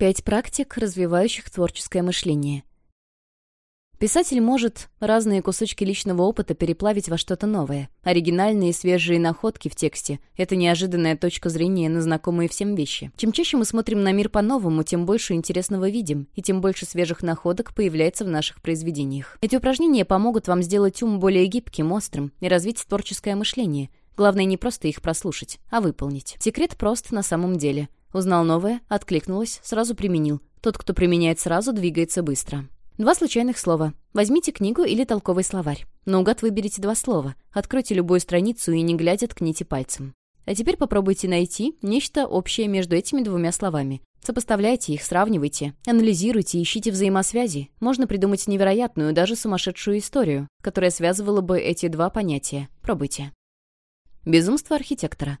Пять практик, развивающих творческое мышление. Писатель может разные кусочки личного опыта переплавить во что-то новое. Оригинальные и свежие находки в тексте — это неожиданная точка зрения на знакомые всем вещи. Чем чаще мы смотрим на мир по-новому, тем больше интересного видим, и тем больше свежих находок появляется в наших произведениях. Эти упражнения помогут вам сделать ум более гибким, острым и развить творческое мышление. Главное не просто их прослушать, а выполнить. Секрет прост на самом деле. Узнал новое, откликнулось, сразу применил. Тот, кто применяет сразу, двигается быстро. Два случайных слова. Возьмите книгу или толковый словарь. Наугад выберите два слова. Откройте любую страницу и, не глядя, ткните пальцем. А теперь попробуйте найти нечто общее между этими двумя словами. Сопоставляйте их, сравнивайте, анализируйте, ищите взаимосвязи. Можно придумать невероятную, даже сумасшедшую историю, которая связывала бы эти два понятия. Пробуйте. Безумство архитектора.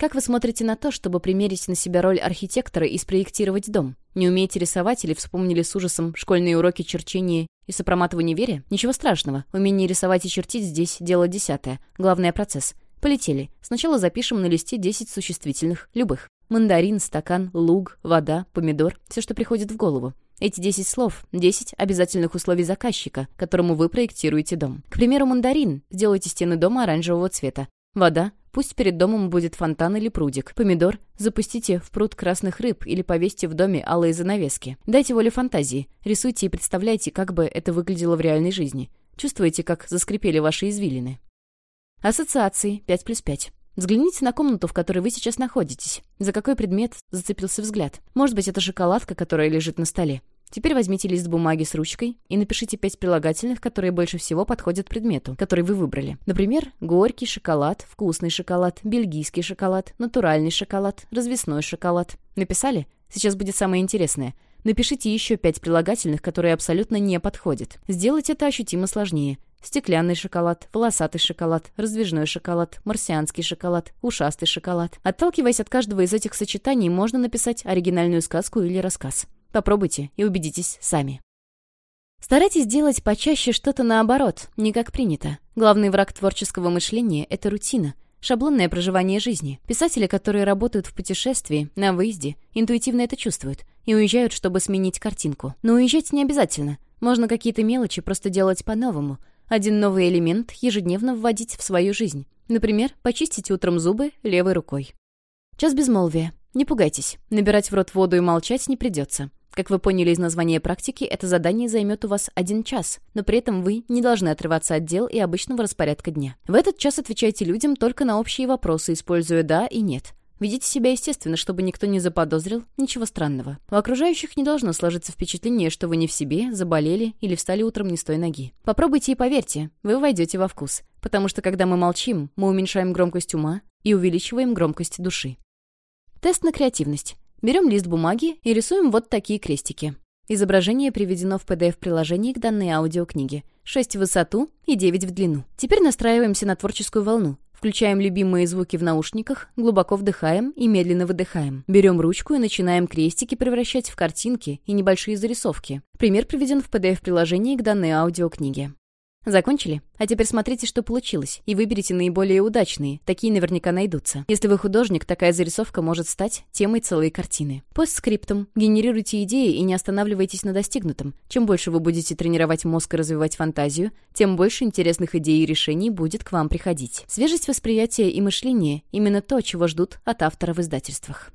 Как вы смотрите на то, чтобы примерить на себя роль архитектора и спроектировать дом? Не умеете рисовать или вспомнили с ужасом школьные уроки черчения и сопроматывания вере? Ничего страшного. Умение рисовать и чертить здесь — дело десятое. Главное — процесс. Полетели. Сначала запишем на листе 10 существительных, любых. Мандарин, стакан, луг, вода, помидор — все, что приходит в голову. Эти 10 слов — 10 обязательных условий заказчика, которому вы проектируете дом. К примеру, мандарин. Сделайте стены дома оранжевого цвета. Вода. Пусть перед домом будет фонтан или прудик. Помидор. Запустите в пруд красных рыб или повесьте в доме алые занавески. Дайте волю фантазии. Рисуйте и представляйте, как бы это выглядело в реальной жизни. Чувствуете, как заскрипели ваши извилины. Ассоциации 5 плюс 5. Взгляните на комнату, в которой вы сейчас находитесь. За какой предмет зацепился взгляд? Может быть, это шоколадка, которая лежит на столе. Теперь возьмите лист бумаги с ручкой и напишите пять прилагательных, которые больше всего подходят предмету, который вы выбрали. Например, горький шоколад, вкусный шоколад, бельгийский шоколад, натуральный шоколад, развесной шоколад. Написали? Сейчас будет самое интересное. Напишите еще пять прилагательных, которые абсолютно не подходят. Сделать это ощутимо сложнее. Стеклянный шоколад, волосатый шоколад, раздвижной шоколад, марсианский шоколад, ушастый шоколад. Отталкиваясь от каждого из этих сочетаний, можно написать оригинальную сказку или рассказ. Попробуйте и убедитесь сами. Старайтесь делать почаще что-то наоборот, не как принято. Главный враг творческого мышления — это рутина, шаблонное проживание жизни. Писатели, которые работают в путешествии, на выезде, интуитивно это чувствуют и уезжают, чтобы сменить картинку. Но уезжать не обязательно. Можно какие-то мелочи просто делать по-новому. Один новый элемент ежедневно вводить в свою жизнь. Например, почистить утром зубы левой рукой. Час безмолвия. Не пугайтесь, набирать в рот воду и молчать не придется. Как вы поняли из названия практики, это задание займет у вас один час, но при этом вы не должны отрываться от дел и обычного распорядка дня. В этот час отвечайте людям только на общие вопросы, используя «да» и «нет». Ведите себя естественно, чтобы никто не заподозрил ничего странного. У окружающих не должно сложиться впечатление, что вы не в себе, заболели или встали утром не с той ноги. Попробуйте и поверьте, вы войдете во вкус. Потому что когда мы молчим, мы уменьшаем громкость ума и увеличиваем громкость души. Тест на креативность. Берем лист бумаги и рисуем вот такие крестики. Изображение приведено в PDF-приложении к данной аудиокниге. 6 в высоту и 9 в длину. Теперь настраиваемся на творческую волну. Включаем любимые звуки в наушниках, глубоко вдыхаем и медленно выдыхаем. Берем ручку и начинаем крестики превращать в картинки и небольшие зарисовки. Пример приведен в PDF-приложении к данной аудиокниге. Закончили? А теперь смотрите, что получилось, и выберите наиболее удачные. Такие наверняка найдутся. Если вы художник, такая зарисовка может стать темой целой картины. Постскриптум. Генерируйте идеи и не останавливайтесь на достигнутом. Чем больше вы будете тренировать мозг и развивать фантазию, тем больше интересных идей и решений будет к вам приходить. Свежесть восприятия и мышления — именно то, чего ждут от автора в издательствах.